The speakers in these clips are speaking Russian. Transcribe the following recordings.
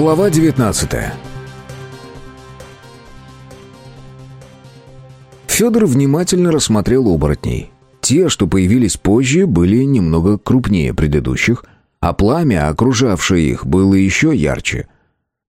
Глава 19 Федор внимательно рассмотрел оборотней. Те, что появились позже, были немного крупнее предыдущих, а пламя, окружавшее их, было еще ярче.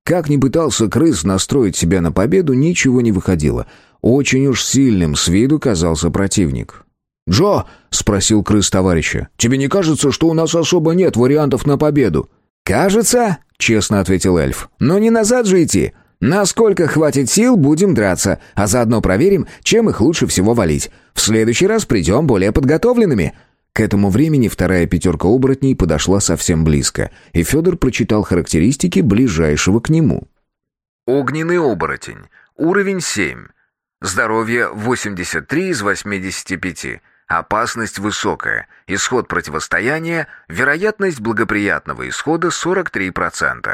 Как ни пытался крыс настроить себя на победу, ничего не выходило. Очень уж сильным с виду казался противник. «Джо!» — спросил крыс товарища. «Тебе не кажется, что у нас особо нет вариантов на победу?» «Кажется», — честно ответил эльф. «Но не назад же идти. Насколько хватит сил, будем драться, а заодно проверим, чем их лучше всего валить. В следующий раз придем более подготовленными». К этому времени вторая пятерка оборотней подошла совсем близко, и Федор прочитал характеристики ближайшего к нему. Огненный оборотень. Уровень 7. Здоровье 83 из 85. Опасность высокая. Исход противостояния. Вероятность благоприятного исхода 43%.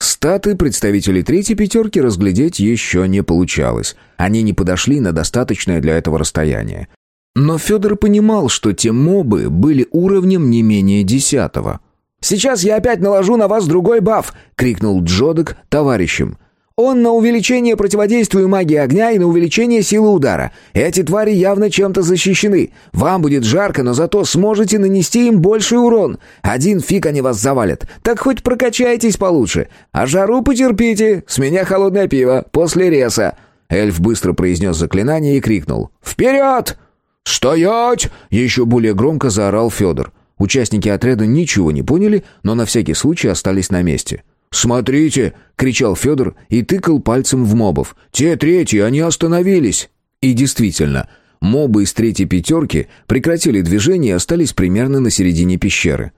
Статы представителей третьей пятерки разглядеть еще не получалось. Они не подошли на достаточное для этого расстояние. Но Федор понимал, что те мобы были уровнем не менее десятого. «Сейчас я опять наложу на вас другой баф!» — крикнул Джодок товарищам. Он на увеличение противодействию магии огня и на увеличение силы удара. Эти твари явно чем-то защищены. Вам будет жарко, но зато сможете нанести им больший урон. Один фиг они вас завалят. Так хоть прокачайтесь получше. А жару потерпите. С меня холодное пиво. После реса». Эльф быстро произнес заклинание и крикнул. «Вперед!» «Стоять!» — еще более громко заорал Федор. Участники отряда ничего не поняли, но на всякий случай остались на месте. «Смотрите!» — кричал Федор и тыкал пальцем в мобов. «Те третьи, они остановились!» И действительно, мобы из третьей пятерки прекратили движение и остались примерно на середине пещеры.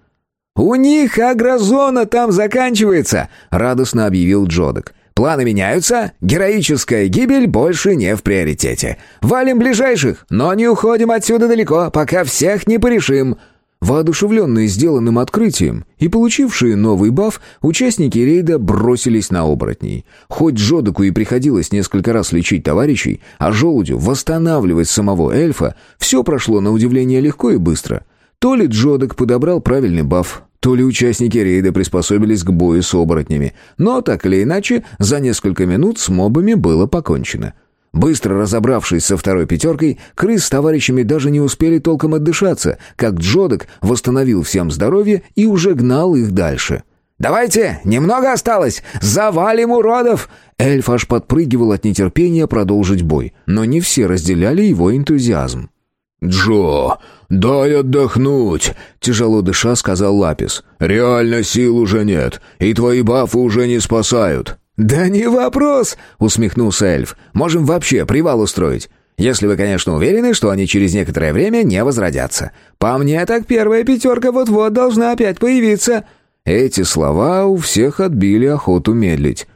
«У них агрозона там заканчивается!» — радостно объявил Джодок. «Планы меняются, героическая гибель больше не в приоритете. Валим ближайших, но не уходим отсюда далеко, пока всех не порешим!» Воодушевленные сделанным открытием и получившие новый баф, участники рейда бросились на оборотней. Хоть Жодоку и приходилось несколько раз лечить товарищей, а Желудю восстанавливать самого эльфа, все прошло на удивление легко и быстро. То ли Джодок подобрал правильный баф, то ли участники рейда приспособились к бою с оборотнями, но так или иначе, за несколько минут с мобами было покончено. Быстро разобравшись со второй пятеркой, крыс с товарищами даже не успели толком отдышаться, как Джодок восстановил всем здоровье и уже гнал их дальше. «Давайте, немного осталось! Завалим уродов!» Эльф аж подпрыгивал от нетерпения продолжить бой, но не все разделяли его энтузиазм. «Джо, дай отдохнуть!» — тяжело дыша сказал Лапис. «Реально сил уже нет, и твои бафы уже не спасают». «Да не вопрос!» — усмехнулся эльф. «Можем вообще привал устроить. Если вы, конечно, уверены, что они через некоторое время не возродятся. По мне, так первая пятерка вот-вот должна опять появиться». Эти слова у всех отбили охоту медлить.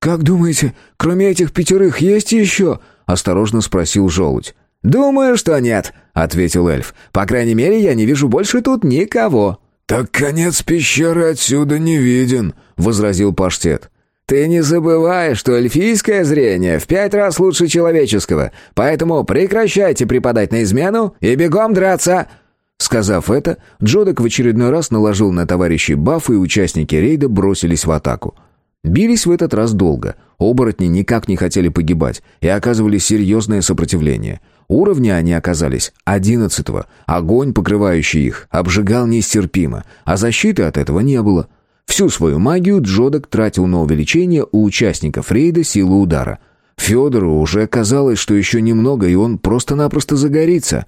«Как думаете, кроме этих пятерых есть еще?» — осторожно спросил желудь. «Думаю, что нет», — ответил эльф. «По крайней мере, я не вижу больше тут никого». «Так конец пещеры отсюда не виден», — возразил паштет. Ты не забывай, что эльфийское зрение в пять раз лучше человеческого, поэтому прекращайте преподать на измену и бегом драться!» Сказав это, Джодок в очередной раз наложил на товарищей баф, и участники рейда бросились в атаку. Бились в этот раз долго. Оборотни никак не хотели погибать и оказывали серьезное сопротивление. Уровни они оказались одиннадцатого. Огонь, покрывающий их, обжигал нестерпимо, а защиты от этого не было. Всю свою магию Джодок тратил на увеличение у участников рейда силы удара. Федору уже казалось, что еще немного, и он просто-напросто загорится.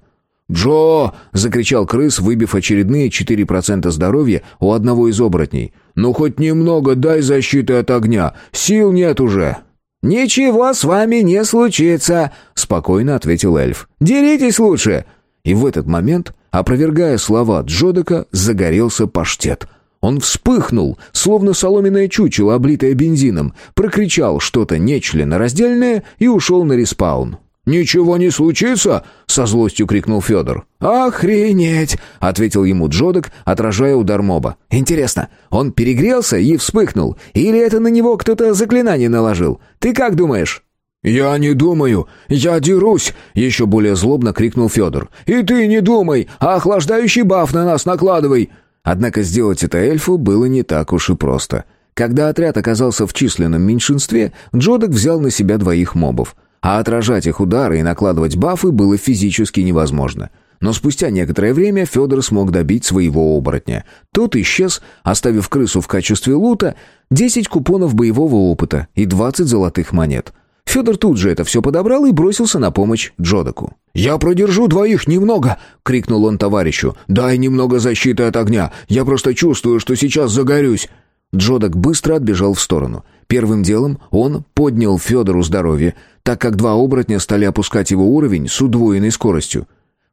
«Джо!» — закричал крыс, выбив очередные 4% здоровья у одного из оборотней. «Ну хоть немного дай защиты от огня! Сил нет уже!» «Ничего с вами не случится!» — спокойно ответил эльф. «Деритесь лучше!» И в этот момент, опровергая слова Джодока, загорелся паштет — он вспыхнул, словно соломенное чучело, облитое бензином, прокричал что-то нечленораздельное и ушел на респаун. «Ничего не случится?» — со злостью крикнул Федор. «Охренеть!» — ответил ему Джодок, отражая удар моба. «Интересно, он перегрелся и вспыхнул? Или это на него кто-то заклинание наложил? Ты как думаешь?» «Я не думаю, я дерусь!» — еще более злобно крикнул Федор. «И ты не думай, а охлаждающий баф на нас накладывай!» Однако сделать это эльфу было не так уж и просто. Когда отряд оказался в численном меньшинстве, Джодок взял на себя двоих мобов. А отражать их удары и накладывать бафы было физически невозможно. Но спустя некоторое время Федор смог добить своего оборотня. Тот исчез, оставив крысу в качестве лута 10 купонов боевого опыта и 20 золотых монет. Федор тут же это все подобрал и бросился на помощь Джодаку. «Я продержу двоих немного!» — крикнул он товарищу. «Дай немного защиты от огня! Я просто чувствую, что сейчас загорюсь!» Джодак быстро отбежал в сторону. Первым делом он поднял Федору здоровье, так как два оборотня стали опускать его уровень с удвоенной скоростью.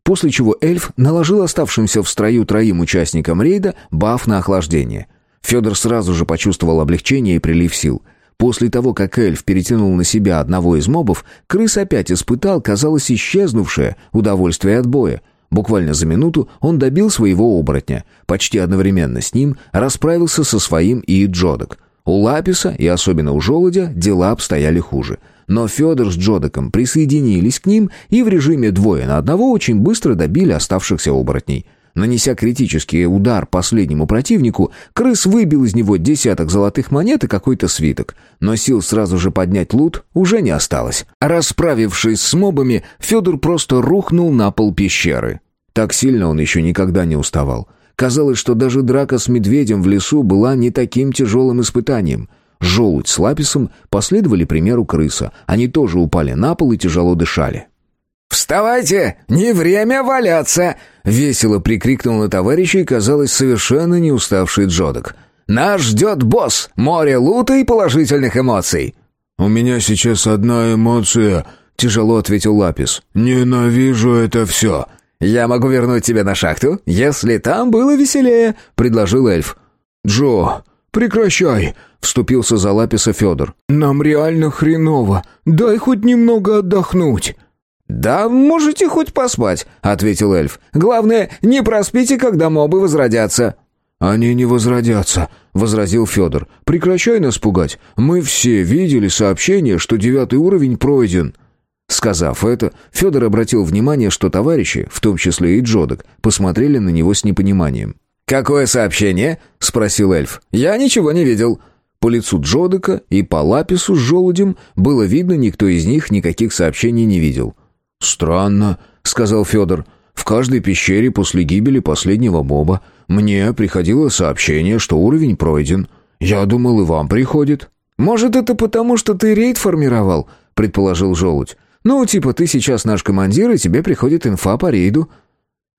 После чего эльф наложил оставшимся в строю троим участникам рейда баф на охлаждение. Федор сразу же почувствовал облегчение и прилив сил. После того, как эльф перетянул на себя одного из мобов, крыс опять испытал, казалось, исчезнувшее удовольствие от боя — Буквально за минуту он добил своего оборотня. Почти одновременно с ним расправился со своим и Джодок. У Лаписа и особенно у Желудя дела обстояли хуже. Но Федор с Джодоком присоединились к ним и в режиме двое на одного очень быстро добили оставшихся оборотней. Нанеся критический удар последнему противнику, крыс выбил из него десяток золотых монет и какой-то свиток. Но сил сразу же поднять лут уже не осталось. Расправившись с мобами, Федор просто рухнул на пол пещеры. Так сильно он еще никогда не уставал. Казалось, что даже драка с медведем в лесу была не таким тяжелым испытанием. Желудь с лаписом последовали примеру крыса. Они тоже упали на пол и тяжело дышали. «Вставайте! Не время валяться!» — весело прикрикнул на товарищей, казалось, совершенно не уставший Джодок. «Нас ждет босс! Море лута и положительных эмоций!» «У меня сейчас одна эмоция», — тяжело ответил Лапис. «Ненавижу это все!» «Я могу вернуть тебя на шахту, если там было веселее», — предложил эльф. «Джо, прекращай», — вступился за Лаписа Федор. «Нам реально хреново. Дай хоть немного отдохнуть». «Да можете хоть поспать», — ответил эльф. «Главное, не проспите, когда мобы возродятся». «Они не возродятся», — возразил Федор. «Прекращай нас пугать. Мы все видели сообщение, что девятый уровень пройден». Сказав это, Федор обратил внимание, что товарищи, в том числе и Джодок, посмотрели на него с непониманием. «Какое сообщение?» — спросил эльф. «Я ничего не видел». По лицу Джодока и по лапису с желудем было видно, никто из них никаких сообщений не видел. «Странно», — сказал Федор. «В каждой пещере после гибели последнего моба мне приходило сообщение, что уровень пройден. Я думал, и вам приходит». «Может, это потому, что ты рейд формировал?» — предположил желудь. «Ну, типа, ты сейчас наш командир, и тебе приходит инфа по рейду».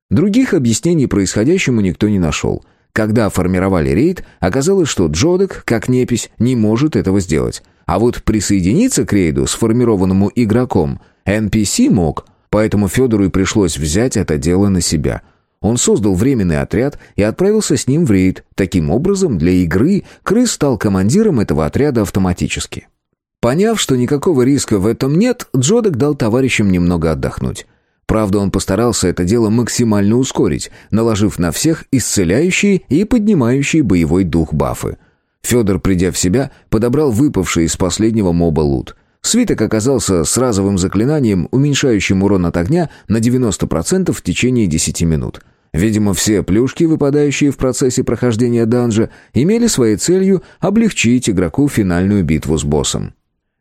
Других объяснений происходящему никто не нашел. Когда формировали рейд, оказалось, что Джодек, как непись, не может этого сделать. А вот присоединиться к рейду, сформированному игроком, NPC мог, поэтому Федору и пришлось взять это дело на себя. Он создал временный отряд и отправился с ним в рейд. Таким образом, для игры Крыс стал командиром этого отряда автоматически. Поняв, что никакого риска в этом нет, Джодек дал товарищам немного отдохнуть. Правда, он постарался это дело максимально ускорить, наложив на всех исцеляющие и поднимающие боевой дух бафы. Федор, придя в себя, подобрал выпавший из последнего моба лут. Свиток оказался с разовым заклинанием, уменьшающим урон от огня на 90% в течение 10 минут. Видимо, все плюшки, выпадающие в процессе прохождения данжа, имели своей целью облегчить игроку финальную битву с боссом.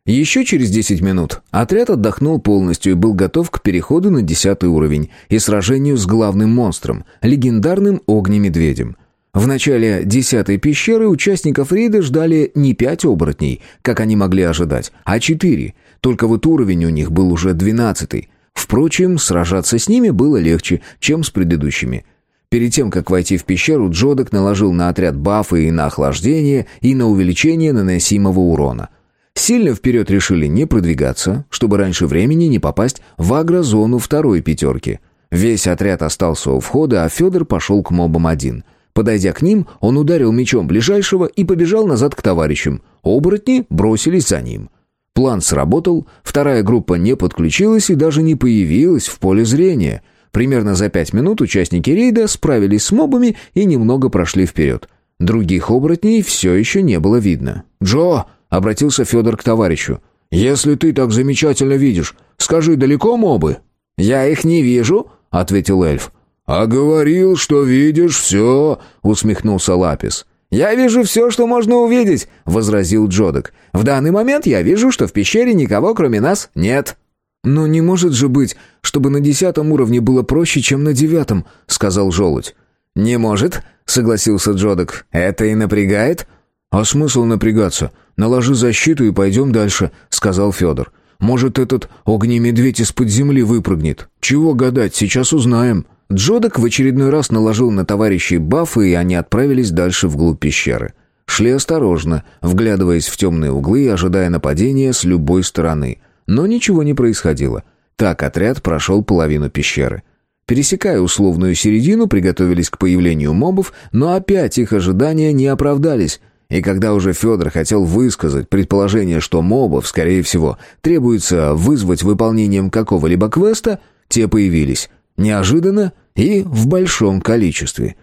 Еще через 10 минут отряд отдохнул полностью и был готов к переходу на 10 уровень и сражению с главным монстром, легендарным огнемедведем. В начале десятой пещеры участников рейда ждали не пять оборотней, как они могли ожидать, а четыре. Только вот уровень у них был уже двенадцатый. Впрочем, сражаться с ними было легче, чем с предыдущими. Перед тем, как войти в пещеру, Джодок наложил на отряд бафы и на охлаждение, и на увеличение наносимого урона. Сильно вперед решили не продвигаться, чтобы раньше времени не попасть в агрозону второй пятерки. Весь отряд остался у входа, а Федор пошел к мобам один – Подойдя к ним, он ударил мечом ближайшего и побежал назад к товарищам. Оборотни бросились за ним. План сработал, вторая группа не подключилась и даже не появилась в поле зрения. Примерно за пять минут участники рейда справились с мобами и немного прошли вперед. Других оборотней все еще не было видно. «Джо!» — обратился Федор к товарищу. «Если ты так замечательно видишь, скажи, далеко мобы?» «Я их не вижу», — ответил эльф. «А говорил, что видишь все», — усмехнулся Лапис. «Я вижу все, что можно увидеть», — возразил Джодок. «В данный момент я вижу, что в пещере никого, кроме нас, нет». «Но не может же быть, чтобы на десятом уровне было проще, чем на девятом», — сказал Желудь. «Не может», — согласился Джодок. «Это и напрягает?» «А смысл напрягаться? Наложи защиту и пойдем дальше», — сказал Федор. «Может, этот огнемедведь из-под земли выпрыгнет? Чего гадать, сейчас узнаем». Джодок в очередной раз наложил на товарищей бафы, и они отправились дальше вглубь пещеры. Шли осторожно, вглядываясь в темные углы и ожидая нападения с любой стороны. Но ничего не происходило. Так отряд прошел половину пещеры. Пересекая условную середину, приготовились к появлению мобов, но опять их ожидания не оправдались. И когда уже Федор хотел высказать предположение, что мобов, скорее всего, требуется вызвать выполнением какого-либо квеста, те появились. Неожиданно и в большом количестве.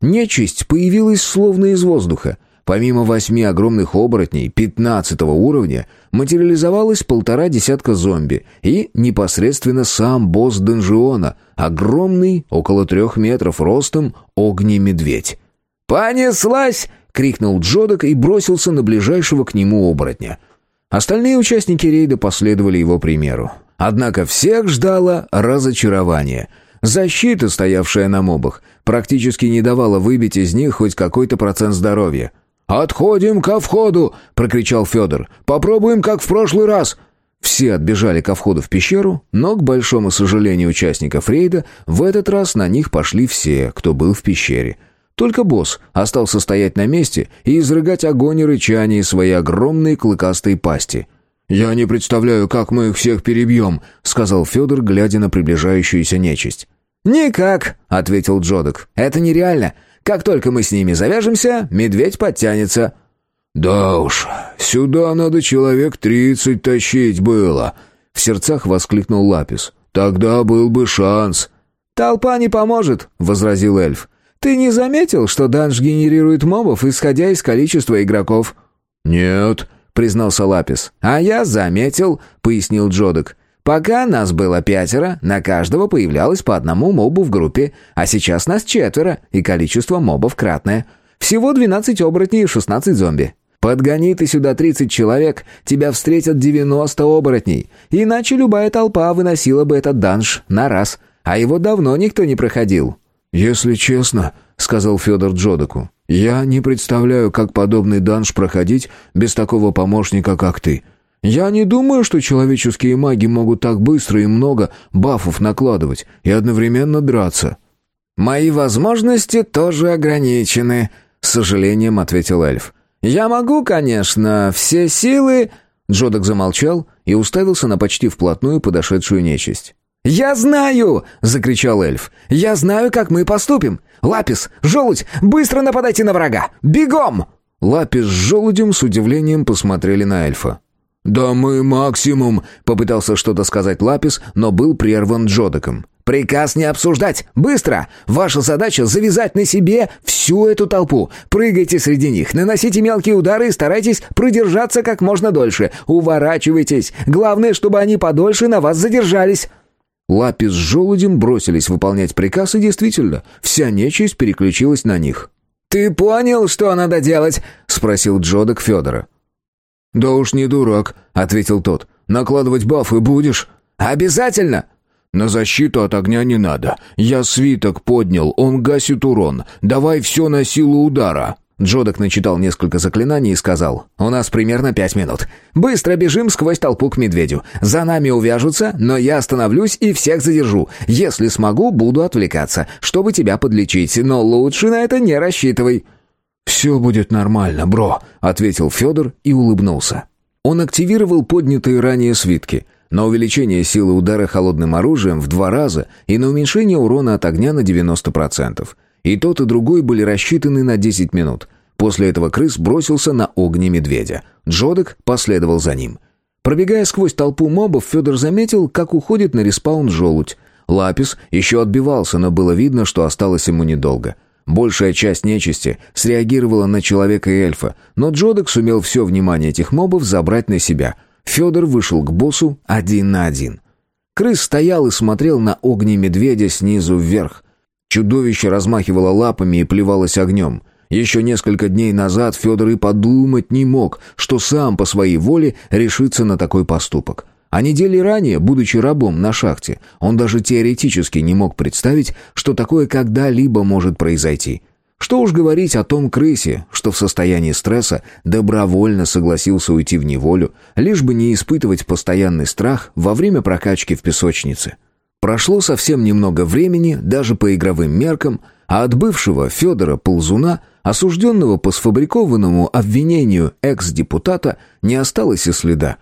Нечисть появилась словно из воздуха. Помимо восьми огромных оборотней пятнадцатого уровня материализовалось полтора десятка зомби и непосредственно сам босс донжиона, огромный, около трех метров ростом, огнемедведь. «Понеслась!» — крикнул Джодок и бросился на ближайшего к нему оборотня. Остальные участники рейда последовали его примеру. Однако всех ждало разочарование — Защита, стоявшая на мобах, практически не давала выбить из них хоть какой-то процент здоровья. «Отходим ко входу!» — прокричал Федор. «Попробуем, как в прошлый раз!» Все отбежали ко входу в пещеру, но, к большому сожалению участников рейда, в этот раз на них пошли все, кто был в пещере. Только босс остался стоять на месте и изрыгать огонь и рычание своей огромной клыкастой пасти. «Я не представляю, как мы их всех перебьем», — сказал Федор, глядя на приближающуюся нечисть. «Никак», — ответил Джодок. «Это нереально. Как только мы с ними завяжемся, медведь подтянется». «Да уж, сюда надо человек тридцать тащить было», — в сердцах воскликнул Лапис. «Тогда был бы шанс». «Толпа не поможет», — возразил эльф. «Ты не заметил, что данж генерирует мобов, исходя из количества игроков?» «Нет», — признался Лапис. «А я заметил», — пояснил Джодок. Пока нас было пятеро, на каждого появлялось по одному мобу в группе, а сейчас нас четверо, и количество мобов кратное. Всего 12 оборотней и 16 зомби. Подгони ты сюда 30 человек, тебя встретят 90 оборотней. Иначе любая толпа выносила бы этот данж на раз, а его давно никто не проходил. «Если честно», — сказал Федор Джодаку, — «я не представляю, как подобный данж проходить без такого помощника, как ты». Я не думаю, что человеческие маги могут так быстро и много бафов накладывать и одновременно драться». «Мои возможности тоже ограничены», — с сожалением ответил эльф. «Я могу, конечно, все силы...» Джодок замолчал и уставился на почти вплотную подошедшую нечисть. «Я знаю!» — закричал эльф. «Я знаю, как мы поступим! Лапис, желудь, быстро нападайте на врага! Бегом!» Лапис с желудем с удивлением посмотрели на эльфа. «Да мы максимум!» — попытался что-то сказать Лапис, но был прерван Джодоком. «Приказ не обсуждать! Быстро! Ваша задача — завязать на себе всю эту толпу. Прыгайте среди них, наносите мелкие удары и старайтесь продержаться как можно дольше. Уворачивайтесь. Главное, чтобы они подольше на вас задержались». Лапис с желудем бросились выполнять приказ, и действительно, вся нечисть переключилась на них. «Ты понял, что надо делать?» — спросил Джодок Федора. «Да уж не дурак», — ответил тот. «Накладывать бафы будешь?» «Обязательно!» «На защиту от огня не надо. Я свиток поднял, он гасит урон. Давай все на силу удара». Джодок начитал несколько заклинаний и сказал, «У нас примерно пять минут. Быстро бежим сквозь толпу к медведю. За нами увяжутся, но я остановлюсь и всех задержу. Если смогу, буду отвлекаться, чтобы тебя подлечить, но лучше на это не рассчитывай». «Все будет нормально, бро», — ответил Федор и улыбнулся. Он активировал поднятые ранее свитки на увеличение силы удара холодным оружием в два раза и на уменьшение урона от огня на 90%. И тот, и другой были рассчитаны на 10 минут. После этого крыс бросился на огнемедведя. Джодок последовал за ним. Пробегая сквозь толпу мобов, Федор заметил, как уходит на респаун желудь. Лапис еще отбивался, но было видно, что осталось ему недолго — Большая часть нечисти среагировала на человека и эльфа, но Джодок сумел все внимание этих мобов забрать на себя. Федор вышел к боссу один на один. Крыс стоял и смотрел на огнемедведя снизу вверх. Чудовище размахивало лапами и плевалось огнем. Еще несколько дней назад Федор и подумать не мог, что сам по своей воле решится на такой поступок. А недели ранее, будучи рабом на шахте, он даже теоретически не мог представить, что такое когда-либо может произойти. Что уж говорить о том крысе, что в состоянии стресса добровольно согласился уйти в неволю, лишь бы не испытывать постоянный страх во время прокачки в песочнице. Прошло совсем немного времени, даже по игровым меркам, а от бывшего Федора Ползуна, осужденного по сфабрикованному обвинению экс-депутата, не осталось и следа.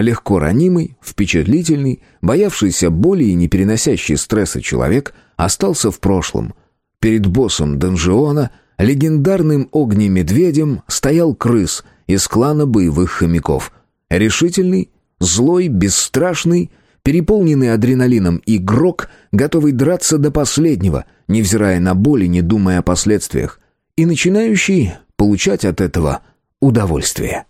Легко ранимый, впечатлительный, боявшийся боли и не переносящий стресса человек остался в прошлом – Перед боссом Донжиона, легендарным огнемедведем, стоял крыс из клана боевых хомяков. Решительный, злой, бесстрашный, переполненный адреналином игрок, готовый драться до последнего, невзирая на боль и не думая о последствиях, и начинающий получать от этого удовольствие.